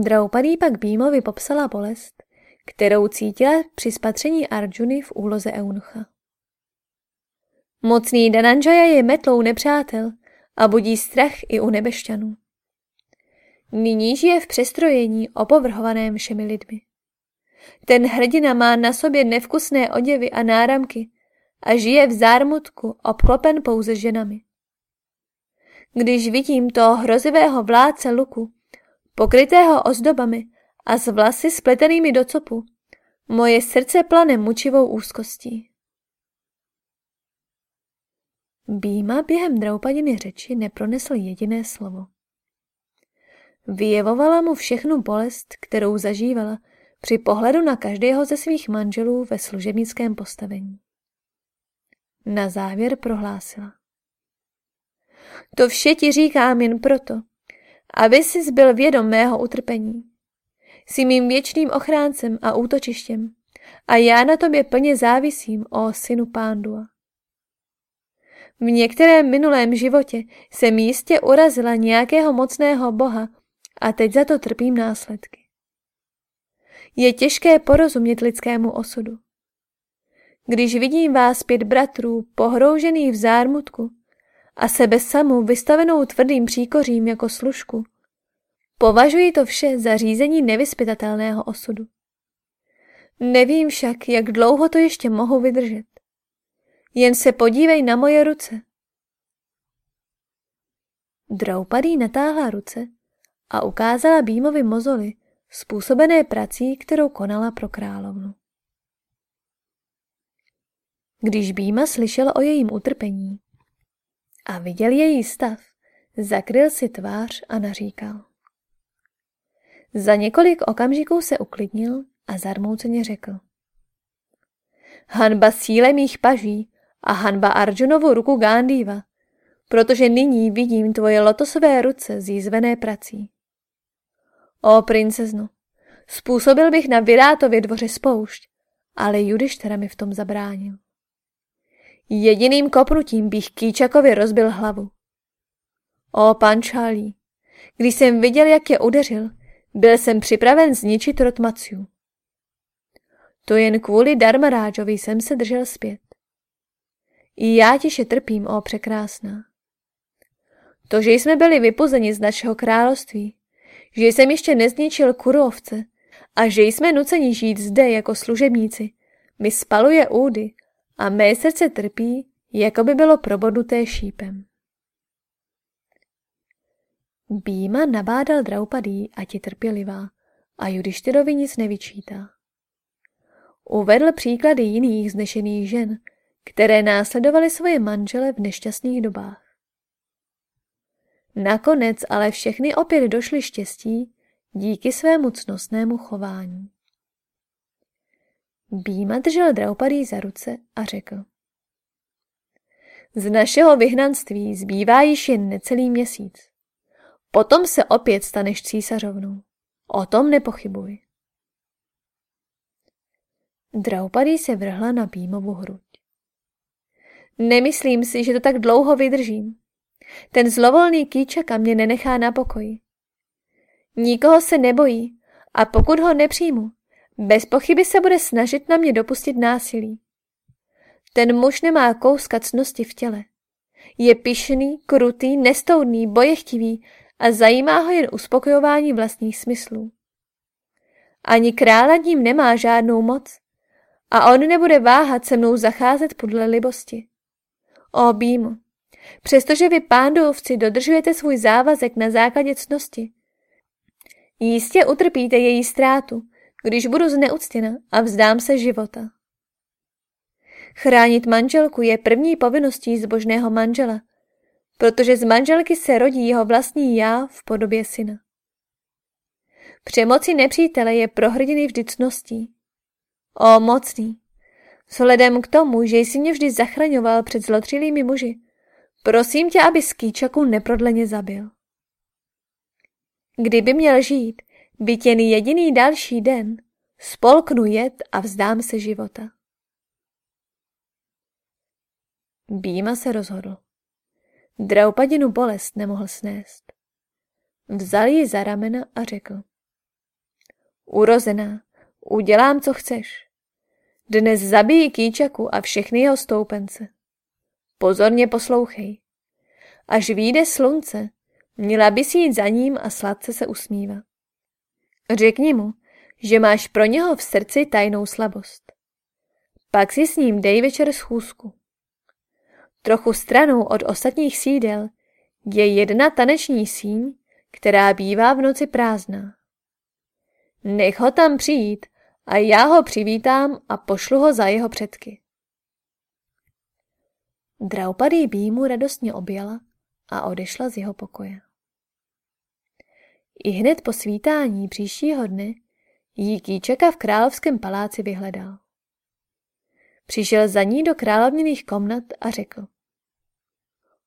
Draupadý pak Bímovi popsala bolest, kterou cítila při spatření Arjuny v úloze eunucha. Mocný Dananjaya je metlou nepřátel a budí strach i u nebešťanů. Nyní žije v přestrojení opovrhovaném všemi lidmi. Ten hrdina má na sobě nevkusné oděvy a náramky a žije v zármutku obklopen pouze ženami. Když vidím toho hrozivého vládce luku, pokrytého ozdobami a s vlasy spletenými do copu, moje srdce plane mučivou úzkostí. Býma během draupadiny řeči nepronesl jediné slovo. Vyjevovala mu všechnu bolest, kterou zažívala při pohledu na každého ze svých manželů ve služebnickém postavení. Na závěr prohlásila. To vše ti říkám jen proto, aby jsi byl vědom mého utrpení. Jsi mým věčným ochráncem a útočištěm a já na tobě plně závisím, o synu Pándua. V některém minulém životě jsem jistě urazila nějakého mocného boha a teď za to trpím následky. Je těžké porozumět lidskému osudu. Když vidím vás pět bratrů pohroužených v zármutku a sebe samu vystavenou tvrdým příkořím jako služku, považuji to vše za řízení nevyspytatelného osudu. Nevím však, jak dlouho to ještě mohu vydržet. Jen se podívej na moje ruce. Draupadý natáhla ruce a ukázala Bímovi mozoly, způsobené prací, kterou konala pro královnu. Když Býma slyšel o jejím utrpení a viděl její stav, zakryl si tvář a naříkal. Za několik okamžiků se uklidnil a zarmouceně řekl. Hanba síle mých paží a hanba Arjunovu ruku Gandhiva, protože nyní vidím tvoje lotosové ruce zjízvené prací. O princezno, způsobil bych na Virátově dvoře spoušť, ale Judištera mi v tom zabránil. Jediným kopnutím bych Kýčakovi rozbil hlavu. O pančálí, když jsem viděl, jak je udeřil, byl jsem připraven zničit Rotmaciu. To jen kvůli Darmarážovi jsem se držel zpět. I já tiše trpím, o překrásná. To, že jsme byli vypuzeni z našeho království, že jsem ještě nezničil kurovce a že jsme nuceni žít zde jako služebníci, mi spaluje údy a mé srdce trpí, jako by bylo probodnuté šípem. Býma nabádal Draupadý, ať je trpělivá a Judištyrovi nic nevyčítá. Uvedl příklady jiných znešených žen, které následovaly svoje manžele v nešťastných dobách. Nakonec ale všechny opět došly štěstí díky svému cnostnému chování. Býma držel Draupadý za ruce a řekl. Z našeho vyhnanství zbývá již jen necelý měsíc. Potom se opět staneš císařovnou. O tom nepochybuj. Draupadý se vrhla na Bímovu hruď. Nemyslím si, že to tak dlouho vydržím. Ten zlovolný kýčaka mě nenechá na pokoji. Nikoho se nebojí a pokud ho nepřijmu, bez pochyby se bude snažit na mě dopustit násilí. Ten muž nemá kouska cnosti v těle. Je pišný, krutý, nestoudný, bojechtivý a zajímá ho jen uspokojování vlastních smyslů. Ani král nad ním nemá žádnou moc a on nebude váhat se mnou zacházet podle libosti. O Bímo, přestože vy pándovci dodržujete svůj závazek na základě cnosti, jistě utrpíte její ztrátu, když budu zneuctěna a vzdám se života. Chránit manželku je první povinností zbožného manžela, protože z manželky se rodí jeho vlastní já v podobě syna. Přemoci nepřítele je pro hrdiny vždy cností. O mocný, Vzhledem k tomu, že jsi mě vždy zachraňoval před zlotřilými muži, prosím tě, aby Skýčaku neprodleně zabil. Kdyby měl žít, byt jen jediný další den, spolknu jet a vzdám se života. Býma se rozhodl. Draupadinu bolest nemohl snést. Vzal ji za ramena a řekl. Urozená, udělám, co chceš. Dnes zabijí Kýčaku a všechny jeho stoupence. Pozorně poslouchej. Až vyjde slunce, měla bys jít za ním a sladce se usmívat. Řekni mu, že máš pro něho v srdci tajnou slabost. Pak si s ním dej večer schůzku. Trochu stranou od ostatních sídel je jedna taneční síň, která bývá v noci prázdná. Nech ho tam přijít a já ho přivítám a pošlu ho za jeho předky. Draupadý Bímu radostně objala a odešla z jeho pokoje. I hned po svítání příštího dne jí Kýčeka v královském paláci vyhledal. Přišel za ní do královněných komnat a řekl.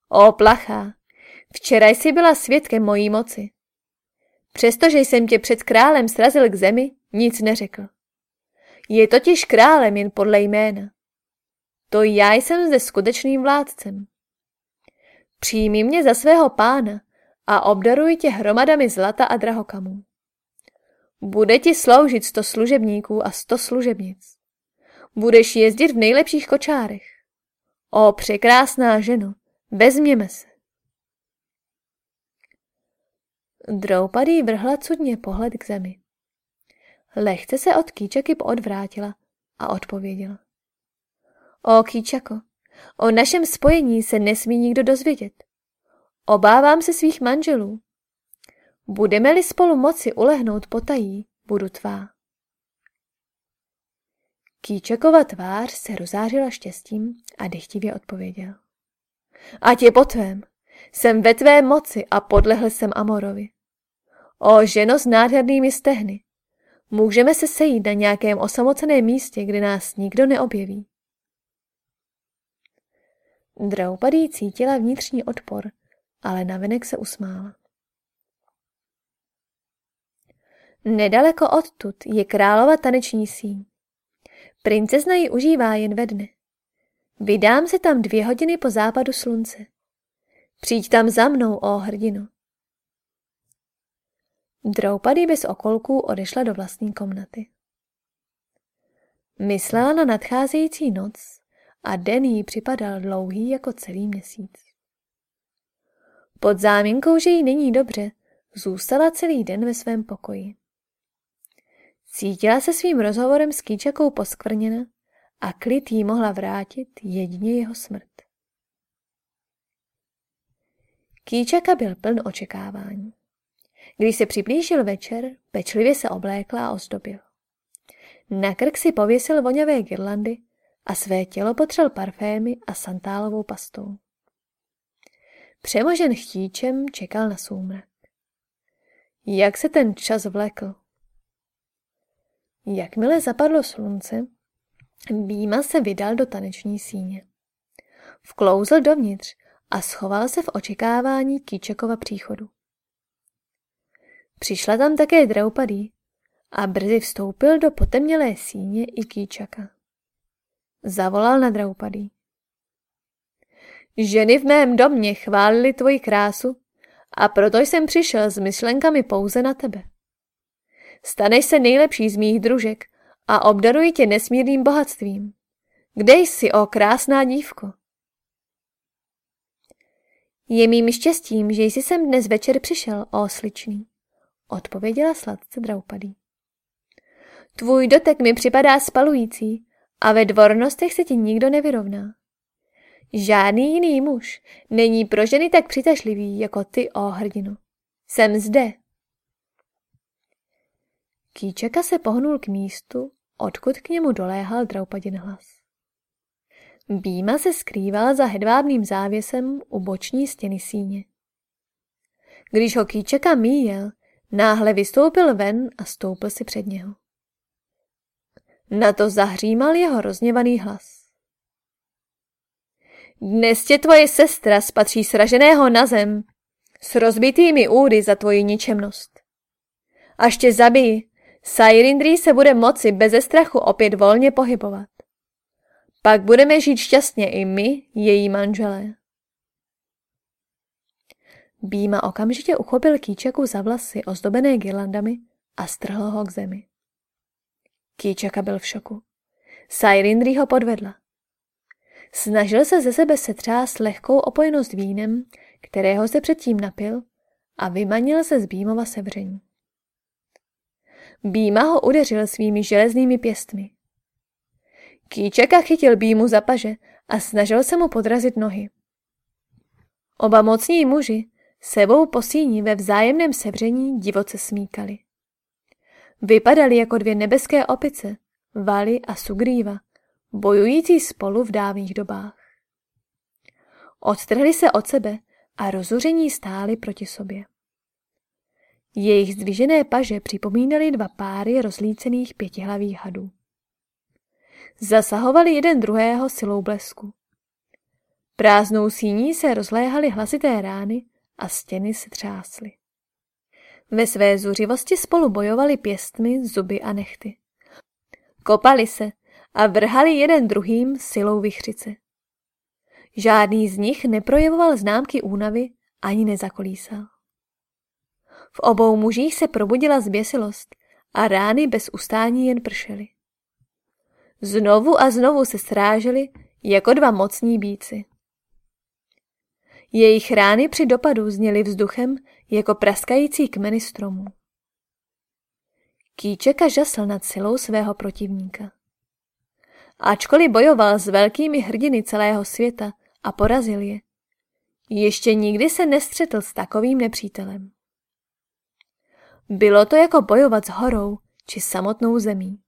O plachá, včera jsi byla svědkem mojí moci. Přestože jsem tě před králem srazil k zemi, nic neřekl. Je totiž králem jen podle jména. To já jsem zde skutečným vládcem. Přijmi mě za svého pána a obdaruj tě hromadami zlata a drahokamů. Bude ti sloužit sto služebníků a sto služebnic. Budeš jezdit v nejlepších kočárech. O překrásná ženo, vezměme se. Droupadý vrhla cudně pohled k zemi. Lehce se od Kýčaky odvrátila a odpověděla. O Kýčako, o našem spojení se nesmí nikdo dozvědět. Obávám se svých manželů. Budeme-li spolu moci ulehnout potají, budu tvá. Kýčakova tvář se rozářila štěstím a dechtivě odpověděl. Ať je po tvém, jsem ve tvé moci a podlehl jsem Amorovi. O ženo s nádhernými stehny, můžeme se sejít na nějakém osamoceném místě, kde nás nikdo neobjeví. Draupadý cítila vnitřní odpor, ale navenek se usmála. Nedaleko odtud je králova taneční síň. Princezna ji užívá jen ve dne. Vydám se tam dvě hodiny po západu slunce. Přijď tam za mnou, ó hrdino. Droupady bez okolků odešla do vlastní komnaty. Myslela na nadcházející noc a den jí připadal dlouhý jako celý měsíc. Pod záminkou, že jí není dobře, zůstala celý den ve svém pokoji. Cítila se svým rozhovorem s Kýčakou poskvrněna a klid jí mohla vrátit jedině jeho smrt. Kýčaka byl pln očekávání. Když se přiblížil večer, pečlivě se oblékla a ozdobil. Na krk si pověsil voňavé girlandy a své tělo potřel parfémy a santálovou pastou. Přemožen chtíčem čekal na soumrak. Jak se ten čas vlekl? Jakmile zapadlo slunce, Býma se vydal do taneční síně. Vklouzl dovnitř a schoval se v očekávání Kýčekova příchodu. Přišla tam také Draupadý a brzy vstoupil do potemnělé síně i Kýčaka. Zavolal na Draupadý. Ženy v mém domě chválili tvoji krásu a proto jsem přišel s myšlenkami pouze na tebe. Staneš se nejlepší z mých družek a obdaruji tě nesmírným bohatstvím. Kde jsi, o krásná dívko? Je mým štěstím, že jsi sem dnes večer přišel, o sličný, odpověděla sladce Draupadý. Tvůj dotek mi připadá spalující a ve dvornostech se ti nikdo nevyrovná. Žádný jiný muž není pro ženy tak přitažlivý jako ty, o hrdinu. Jsem zde. Kýčeka se pohnul k místu, odkud k němu doléhal Draupadin hlas. Býma se skrýval za hedvábným závěsem u boční stěny síně. Když ho Kýčeka míjel, náhle vystoupil ven a stoupil si před něho. Na to zahřímal jeho rozněvaný hlas. Dnes tě tvoje sestra spatří sraženého na zem s rozbitými údy za tvoji ničemnost. Až tě zabijí, Sairindri se bude moci beze strachu opět volně pohybovat. Pak budeme žít šťastně i my, její manželé. Býma okamžitě uchopil kýčeku za vlasy ozdobené girlandami a strhl ho k zemi. Kýčaka byl v šoku. Sairindri ho podvedla. Snažil se ze sebe setřást lehkou opojenost vínem, kterého se předtím napil a vymanil se z Bímova sevření. Býma ho udeřil svými železnými pěstmi. Kýčeka chytil Bímu za paže a snažil se mu podrazit nohy. Oba mocní muži sebou posíní ve vzájemném sevření divoce smíkali. Vypadali jako dvě nebeské opice, Vali a Sugrýva, bojující spolu v dávných dobách. Odtrhli se od sebe a rozuření stáli proti sobě. Jejich zdvižené paže připomínaly dva páry rozlícených pětihlavých hadů. Zasahovali jeden druhého silou blesku. Prázdnou síní se rozléhaly hlasité rány a stěny se třásly. Ve své zuřivosti spolu bojovali pěstmi, zuby a nechty. Kopali se a vrhali jeden druhým silou vychřice. Žádný z nich neprojevoval známky únavy ani nezakolísal. V obou mužích se probudila zběsilost a rány bez ustání jen pršely. Znovu a znovu se srážely jako dva mocní bíci. Jejich rány při dopadu zněly vzduchem jako praskající kmeny stromů. Kýčeka žasl nad silou svého protivníka. Ačkoliv bojoval s velkými hrdiny celého světa a porazil je, ještě nikdy se nestřetl s takovým nepřítelem. Bylo to jako bojovat s horou či samotnou zemí.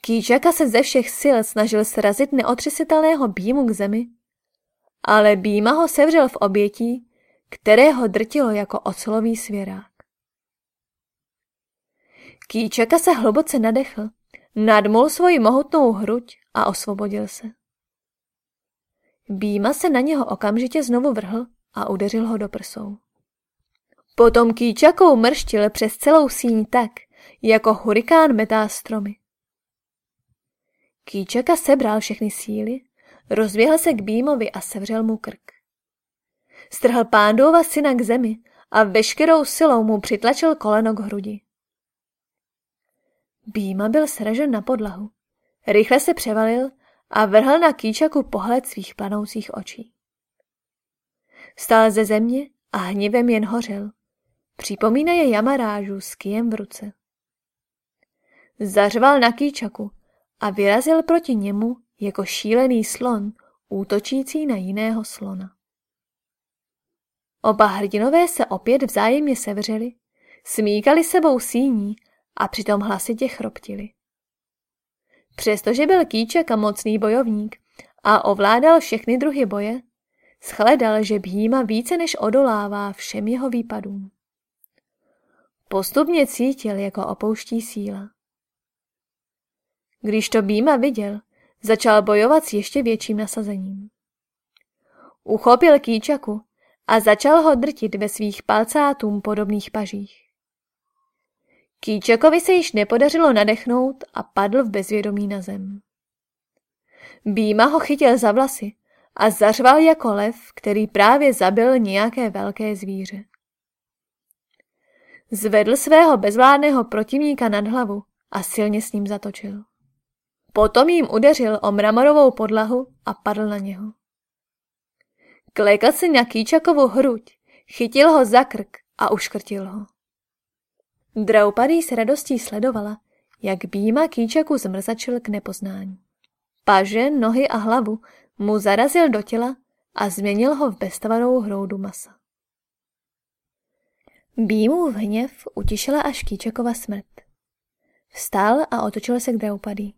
Kýčaka se ze všech sil snažil srazit neotřesitelného býmu k zemi, ale býma ho sevřel v obětí, které ho drtilo jako ocelový svěrák. Kýčaka se hluboce nadechl, nadmul svoji mohutnou hruď a osvobodil se. Býma se na něho okamžitě znovu vrhl a udeřil ho do prsou. Potom kýčakou mrštil přes celou síň tak, jako hurikán metá stromy. Kýčaka sebral všechny síly, rozběhl se k Bímovi a sevřel mu krk. Strhl pándova syna k zemi a veškerou silou mu přitlačil koleno k hrudi. Býma byl sražen na podlahu. Rychle se převalil a vrhl na kýčaku pohled svých planoucích očí. Stál ze země a hněvem jen hořel. Připomínaje jamarážu s kijem v ruce. Zařval na kýčaku a vyrazil proti němu jako šílený slon, útočící na jiného slona. Oba hrdinové se opět vzájemně sevřeli, smíkali sebou síní a přitom hlasitě chroptili. Přestože byl Kýček a mocný bojovník a ovládal všechny druhy boje, shledal, že Bhýma více než odolává všem jeho výpadům. Postupně cítil, jako opouští síla. Když to Býma viděl, začal bojovat s ještě větším nasazením. Uchopil kýčaku a začal ho drtit ve svých palcátům podobných pažích. Kýčakovi se již nepodařilo nadechnout a padl v bezvědomí na zem. Býma ho chytil za vlasy a zařval jako lev, který právě zabil nějaké velké zvíře. Zvedl svého bezvládného protivníka nad hlavu a silně s ním zatočil. Potom jim udeřil o mramorovou podlahu a padl na něho. Klekl si na Kýčakovu hruď, chytil ho za krk a uškrtil ho. Draupadý s radostí sledovala, jak býma Kýčaku zmrzačil k nepoznání. Paže, nohy a hlavu mu zarazil do těla a změnil ho v beztvarou hroudu masa. Býmův hněv utišila až Kýčakova smrt. Vstál a otočil se k Draupadý.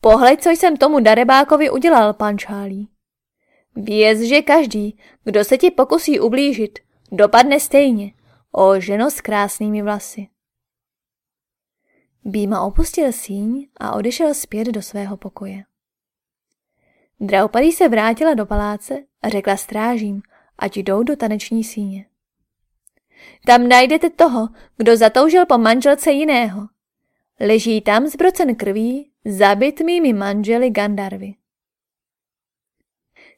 Pohled, co jsem tomu darebákovi udělal, pan Čálí. Věz, že každý, kdo se ti pokusí ublížit, dopadne stejně, o ženo s krásnými vlasy. Býma opustil síň a odešel zpět do svého pokoje. Draupadý se vrátila do paláce a řekla strážím, ať jdou do taneční síně. Tam najdete toho, kdo zatoužil po manželce jiného. Leží tam zbrocen krví zabit mými manželi Gandarvy.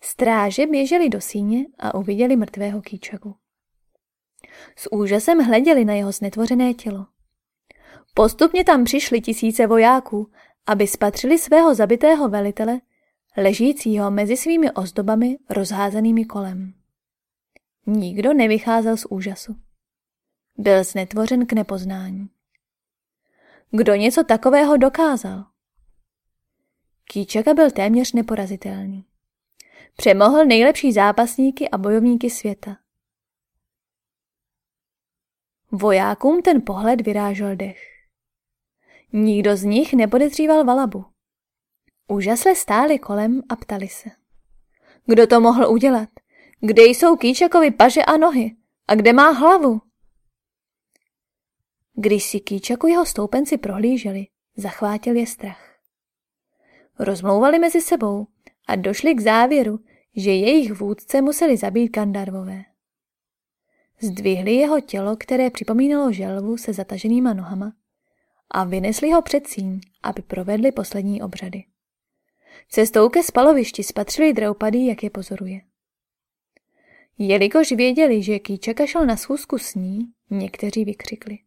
Stráže běželi do síně a uviděli mrtvého kýčaku. S úžasem hleděli na jeho znetvořené tělo. Postupně tam přišly tisíce vojáků, aby spatřili svého zabitého velitele, ležícího mezi svými ozdobami rozházenými kolem. Nikdo nevycházel z úžasu. Byl znetvořen k nepoznání. Kdo něco takového dokázal? Kýčaka byl téměř neporazitelný. Přemohl nejlepší zápasníky a bojovníky světa. Vojákům ten pohled vyrážel dech. Nikdo z nich nepodezříval Valabu. Úžasle stáli kolem a ptali se. Kdo to mohl udělat? Kde jsou Kýčakovi paže a nohy? A kde má hlavu? Když si Kýčaku jeho stoupenci prohlíželi, zachvátil je strach. Rozmlouvali mezi sebou a došli k závěru, že jejich vůdce museli zabít Gandarvové. Zdvihli jeho tělo, které připomínalo želvu se zataženýma nohama a vynesli ho před síň, aby provedli poslední obřady. Cestou ke spalovišti spatřili Draupady, jak je pozoruje. Jelikož věděli, že Kýčaka šel na schůzku s ní, někteří vykřikli.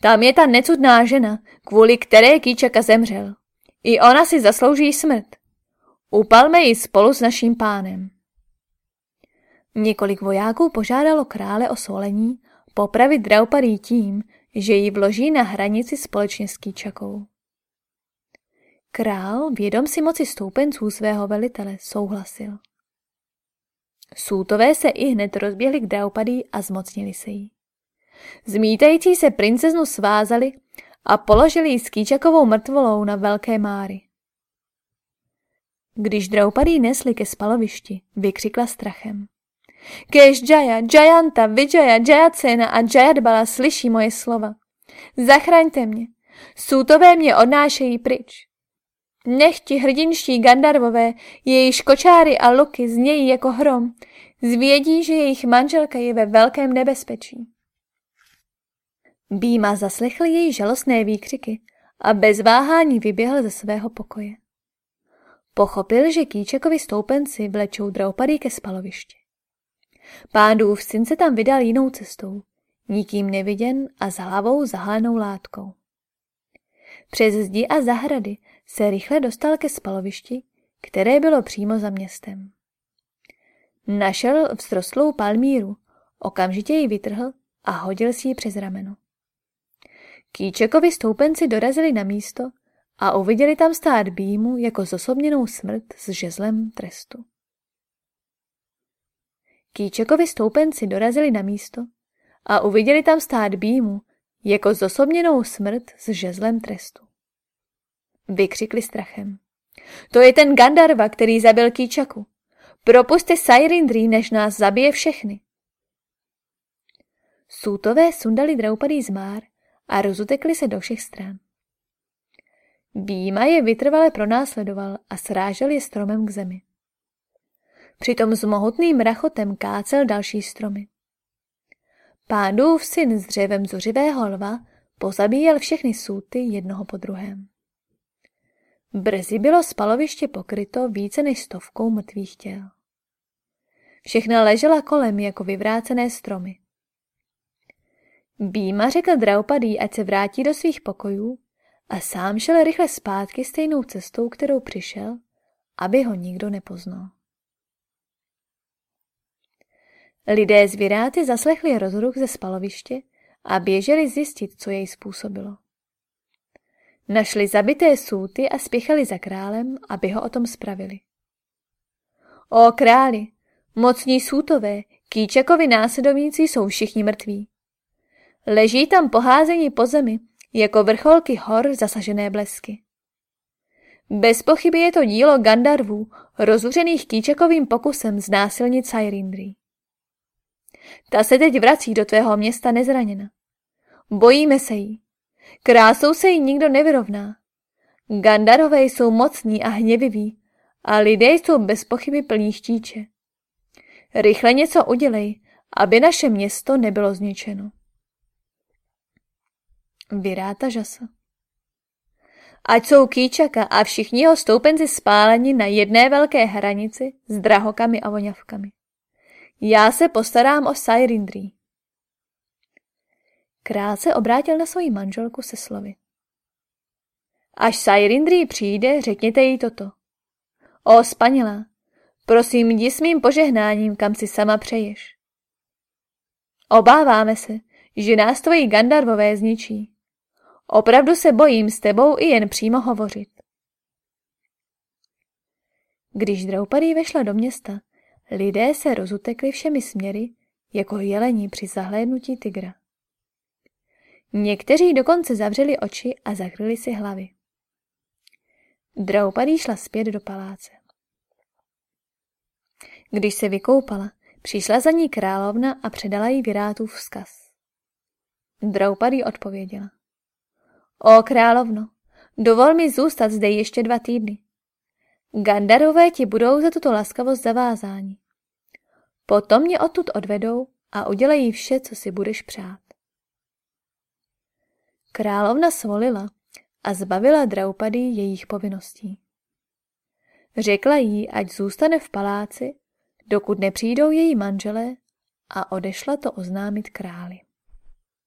Tam je ta necudná žena, kvůli které Kýčaka zemřel. I ona si zaslouží smrt. Upalme ji spolu s naším pánem. Několik vojáků požádalo krále o solení popravit Draupadý tím, že ji vloží na hranici společně s Kýčakou. Král, vědom si moci stoupenců svého velitele, souhlasil. Sútové se i hned rozběhli k Draupadý a zmocnili se jí. Zmítající se princeznu svázali a položili ji s Kýčakovou mrtvolou na velké máry. Když Draupadý nesli ke spalovišti, vykřikla strachem. Kež Jaya, Jayanta, Vijaya, Jayacena a Jayadbala slyší moje slova. Zachraňte mě. Sútové mě odnášejí pryč. Nech ti hrdinští Gandarvové, jejich kočáry a luky znějí jako hrom, zvědí, že jejich manželka je ve velkém nebezpečí. Býma zaslechl její žalostné výkřiky a bez váhání vyběhl ze svého pokoje. Pochopil, že Kýčekovi stoupenci vlečou Draupady ke spalovišti. Pádův syn se tam vydal jinou cestou, nikým neviděn a s hlavou zahalenou látkou. Přes zdi a zahrady se rychle dostal ke spalovišti, které bylo přímo za městem. Našel vzrostlou palmíru, okamžitě ji vytrhl a hodil si ji přes rameno. Kýčekovi stoupenci dorazili na místo a uviděli tam stát býmu jako zosobněnou smrt s žezlem trestu. Kýčekovi stoupenci dorazili na místo a uviděli tam stát býmu jako zosobněnou smrt s žezlem trestu. Vykřikli strachem. To je ten Gandarva, který zabil Kýčaku. Propuste Sairindri, než nás zabije všechny. Sútové sundali Draupadý z már a rozutekli se do všech stran. Býma je vytrvale pronásledoval a srážel je stromem k zemi. Přitom s mohutným rachotem kácel další stromy. Pádův syn s dřevem zuřivého lva pozabíjel všechny súty jednoho po druhém. Brzy bylo spaloviště pokryto více než stovkou mrtvých těl. Všechna ležela kolem jako vyvrácené stromy. Býma řekl Draupadý, ať se vrátí do svých pokojů a sám šel rychle zpátky stejnou cestou, kterou přišel, aby ho nikdo nepoznal. Lidé z Viráty zaslechli rozruch ze spaloviště a běželi zjistit, co jej způsobilo. Našli zabité súty a spěchali za králem, aby ho o tom spravili. O králi, mocní sútové, Kýčakovi následovníci jsou všichni mrtví. Leží tam poházení po zemi, jako vrcholky hor zasažené blesky. Bez pochyby je to dílo Gandarvů, rozuřených Kýčakovým pokusem znásilnit Sairindri. Ta se teď vrací do tvého města nezraněna. Bojíme se jí. Krásou se jí nikdo nevyrovná. Gandarové jsou mocní a hněviví a lidé jsou bez pochyby plní štíče. Rychle něco udělej, aby naše město nebylo zničeno. Vyráta žasa. Ať jsou Kýčaka a všichni jeho stoupenci spáleni na jedné velké hranici s drahokami a voňavkami. Já se postarám o Sairindri. Král se obrátil na svoji manželku se slovy. Až Sairindri přijde, řekněte jí toto. O, spanělá, prosím, jdi s mým požehnáním, kam si sama přeješ. Obáváme se, že nás tvoji Gandarvové zničí. Opravdu se bojím s tebou i jen přímo hovořit. Když Draupadý vešla do města, lidé se rozutekli všemi směry, jako jelení při zahlédnutí tygra. Někteří dokonce zavřeli oči a zakryli si hlavy. Draupadý šla zpět do paláce. Když se vykoupala, přišla za ní královna a předala jí Virátův vzkaz. Draupadý odpověděla. O královno, dovol mi zůstat zde ještě dva týdny. Gandarové ti budou za tuto laskavost zavázáni. Potom mě odtud odvedou a udělají vše, co si budeš přát. Královna svolila a zbavila Draupady jejich povinností. Řekla jí, ať zůstane v paláci, dokud nepřijdou její manželé a odešla to oznámit králi.